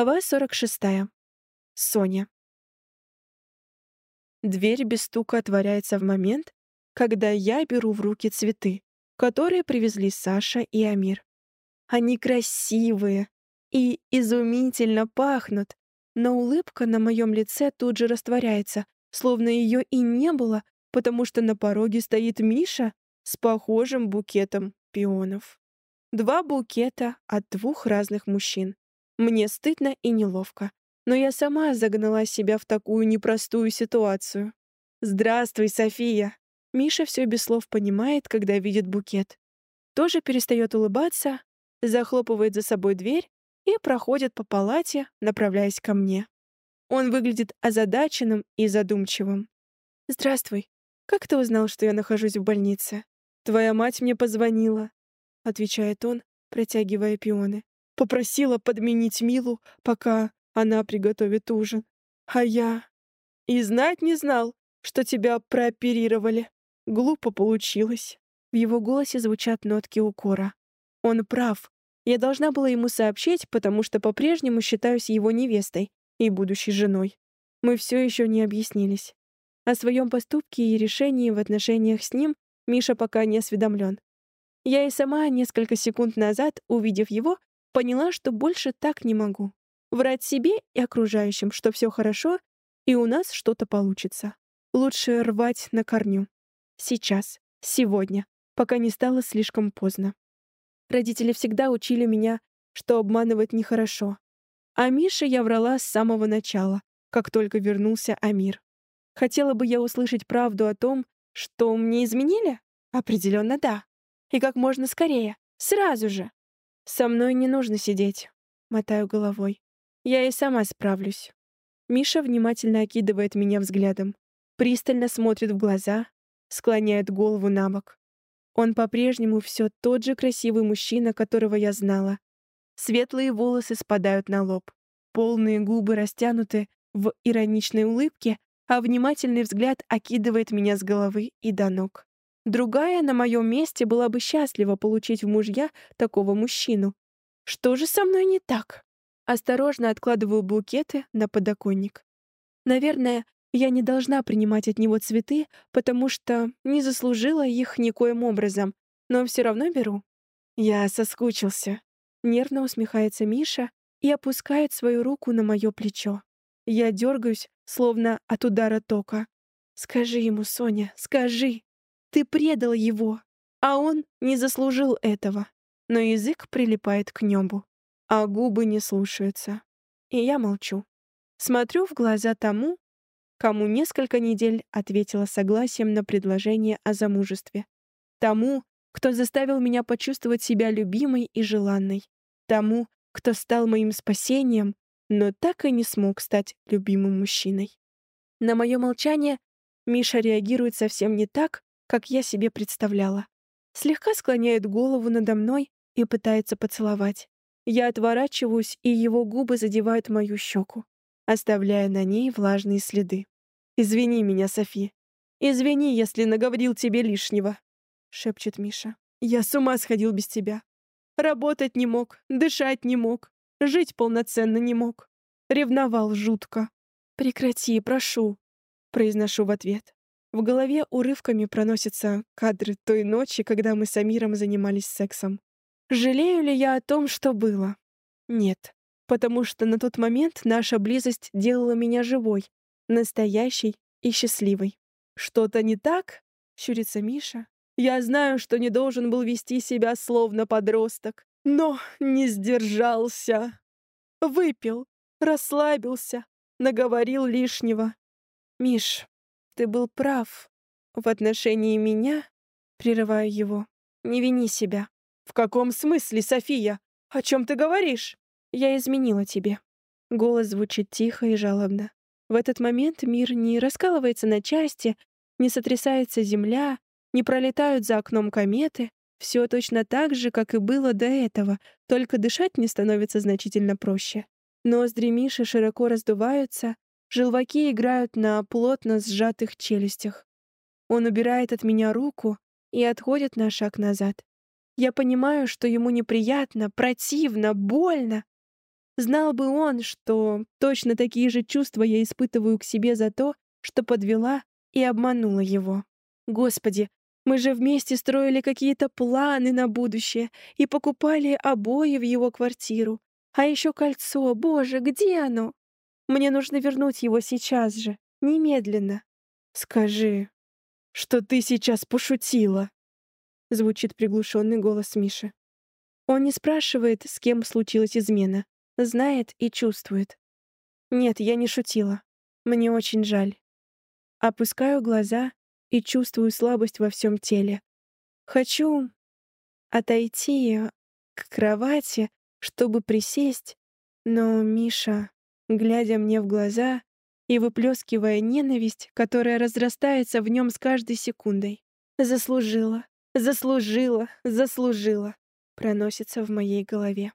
Глава 46. Соня. Дверь без стука отворяется в момент, когда я беру в руки цветы, которые привезли Саша и Амир. Они красивые и изумительно пахнут, но улыбка на моем лице тут же растворяется, словно ее и не было, потому что на пороге стоит Миша с похожим букетом пионов. Два букета от двух разных мужчин. Мне стыдно и неловко, но я сама загнала себя в такую непростую ситуацию. «Здравствуй, София!» Миша все без слов понимает, когда видит букет. Тоже перестает улыбаться, захлопывает за собой дверь и проходит по палате, направляясь ко мне. Он выглядит озадаченным и задумчивым. «Здравствуй. Как ты узнал, что я нахожусь в больнице?» «Твоя мать мне позвонила», — отвечает он, протягивая пионы. Попросила подменить Милу, пока она приготовит ужин. А я... И знать не знал, что тебя прооперировали. Глупо получилось. В его голосе звучат нотки укора. Он прав. Я должна была ему сообщить, потому что по-прежнему считаюсь его невестой и будущей женой. Мы все еще не объяснились. О своем поступке и решении в отношениях с ним Миша пока не осведомлен. Я и сама несколько секунд назад, увидев его, Поняла, что больше так не могу. Врать себе и окружающим, что все хорошо, и у нас что-то получится. Лучше рвать на корню. Сейчас, сегодня, пока не стало слишком поздно. Родители всегда учили меня, что обманывать нехорошо. А Мише я врала с самого начала, как только вернулся Амир. Хотела бы я услышать правду о том, что мне изменили? Определенно да. И как можно скорее. Сразу же. «Со мной не нужно сидеть», — мотаю головой. «Я и сама справлюсь». Миша внимательно окидывает меня взглядом, пристально смотрит в глаза, склоняет голову на бок. Он по-прежнему все тот же красивый мужчина, которого я знала. Светлые волосы спадают на лоб, полные губы растянуты в ироничной улыбке, а внимательный взгляд окидывает меня с головы и до ног. Другая на моем месте была бы счастлива получить в мужья такого мужчину. Что же со мной не так? Осторожно откладываю букеты на подоконник. Наверное, я не должна принимать от него цветы, потому что не заслужила их никоим образом, но все равно беру. Я соскучился. Нервно усмехается Миша и опускает свою руку на мое плечо. Я дергаюсь, словно от удара тока. «Скажи ему, Соня, скажи!» Ты предал его, а он не заслужил этого. Но язык прилипает к небу, а губы не слушаются. И я молчу. Смотрю в глаза тому, кому несколько недель ответила согласием на предложение о замужестве. Тому, кто заставил меня почувствовать себя любимой и желанной. Тому, кто стал моим спасением, но так и не смог стать любимым мужчиной. На мое молчание Миша реагирует совсем не так, как я себе представляла. Слегка склоняет голову надо мной и пытается поцеловать. Я отворачиваюсь, и его губы задевают мою щеку, оставляя на ней влажные следы. «Извини меня, Софи. Извини, если наговорил тебе лишнего», — шепчет Миша. «Я с ума сходил без тебя. Работать не мог, дышать не мог, жить полноценно не мог. Ревновал жутко. Прекрати, прошу», — произношу в ответ. В голове урывками проносятся кадры той ночи, когда мы с Амиром занимались сексом. Жалею ли я о том, что было? Нет, потому что на тот момент наша близость делала меня живой, настоящей и счастливой. «Что-то не так?» — щурится Миша. «Я знаю, что не должен был вести себя словно подросток, но не сдержался. Выпил, расслабился, наговорил лишнего. Миш, ты был прав в отношении меня, прерываю его. Не вини себя. В каком смысле, София? О чем ты говоришь? Я изменила тебе. Голос звучит тихо и жалобно. В этот момент мир не раскалывается на части, не сотрясается земля, не пролетают за окном кометы. Все точно так же, как и было до этого, только дышать не становится значительно проще. Ноздри Миши широко раздуваются, Желваки играют на плотно сжатых челюстях. Он убирает от меня руку и отходит на шаг назад. Я понимаю, что ему неприятно, противно, больно. Знал бы он, что точно такие же чувства я испытываю к себе за то, что подвела и обманула его. Господи, мы же вместе строили какие-то планы на будущее и покупали обои в его квартиру. А еще кольцо, боже, где оно? Мне нужно вернуть его сейчас же, немедленно. Скажи, что ты сейчас пошутила. Звучит приглушенный голос Миши. Он не спрашивает, с кем случилась измена. Знает и чувствует. Нет, я не шутила. Мне очень жаль. Опускаю глаза и чувствую слабость во всем теле. Хочу отойти к кровати, чтобы присесть, но Миша, глядя мне в глаза и выплескивая ненависть, которая разрастается в нем с каждой секундой, заслужила, заслужила, заслужила, проносится в моей голове.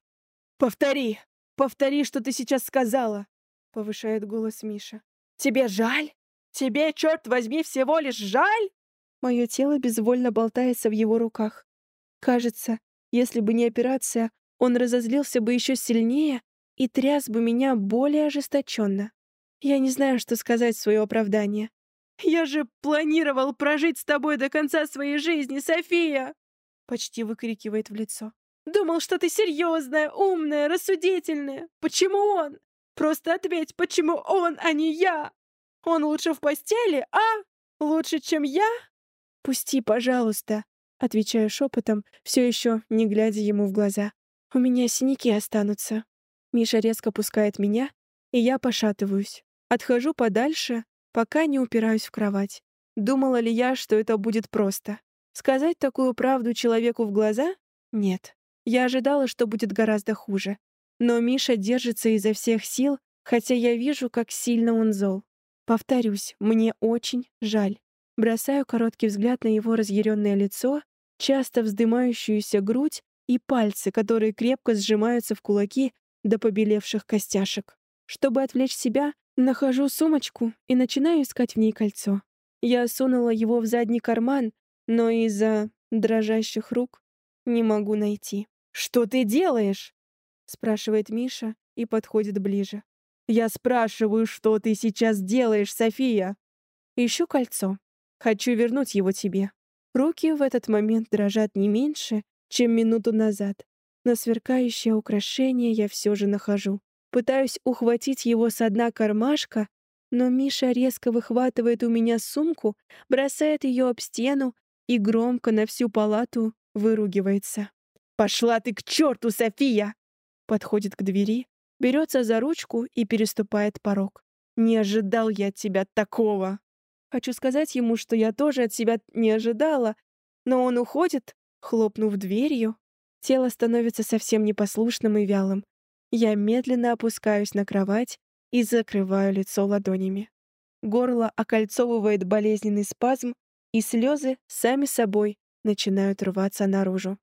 «Повтори! Повтори, что ты сейчас сказала!» — повышает голос Миша. «Тебе жаль? Тебе, черт возьми, всего лишь жаль?» Мое тело безвольно болтается в его руках. Кажется, если бы не операция, он разозлился бы еще сильнее и тряс бы меня более ожесточенно. Я не знаю, что сказать в свое оправдание. «Я же планировал прожить с тобой до конца своей жизни, София!» Почти выкрикивает в лицо. «Думал, что ты серьезная, умная, рассудительная. Почему он? Просто ответь, почему он, а не я? Он лучше в постели, а? Лучше, чем я?» «Пусти, пожалуйста», — отвечаю шепотом, все еще не глядя ему в глаза. У меня синяки останутся. Миша резко пускает меня, и я пошатываюсь. Отхожу подальше, пока не упираюсь в кровать. Думала ли я, что это будет просто? Сказать такую правду человеку в глаза? Нет. Я ожидала, что будет гораздо хуже. Но Миша держится изо всех сил, хотя я вижу, как сильно он зол. Повторюсь, мне очень жаль. Бросаю короткий взгляд на его разъяренное лицо, часто вздымающуюся грудь и пальцы, которые крепко сжимаются в кулаки до побелевших костяшек. Чтобы отвлечь себя, нахожу сумочку и начинаю искать в ней кольцо. Я сунула его в задний карман, но из-за дрожащих рук не могу найти. «Что ты делаешь?» — спрашивает Миша и подходит ближе. «Я спрашиваю, что ты сейчас делаешь, София?» «Ищу кольцо. Хочу вернуть его тебе». Руки в этот момент дрожат не меньше, чем минуту назад. Но сверкающее украшение я все же нахожу. Пытаюсь ухватить его с дна кармашка, но Миша резко выхватывает у меня сумку, бросает ее об стену и громко на всю палату выругивается. «Пошла ты к черту, София!» Подходит к двери, берется за ручку и переступает порог. «Не ожидал я от тебя такого!» Хочу сказать ему, что я тоже от себя не ожидала, но он уходит, Хлопнув дверью, тело становится совсем непослушным и вялым. Я медленно опускаюсь на кровать и закрываю лицо ладонями. Горло окольцовывает болезненный спазм, и слезы сами собой начинают рваться наружу.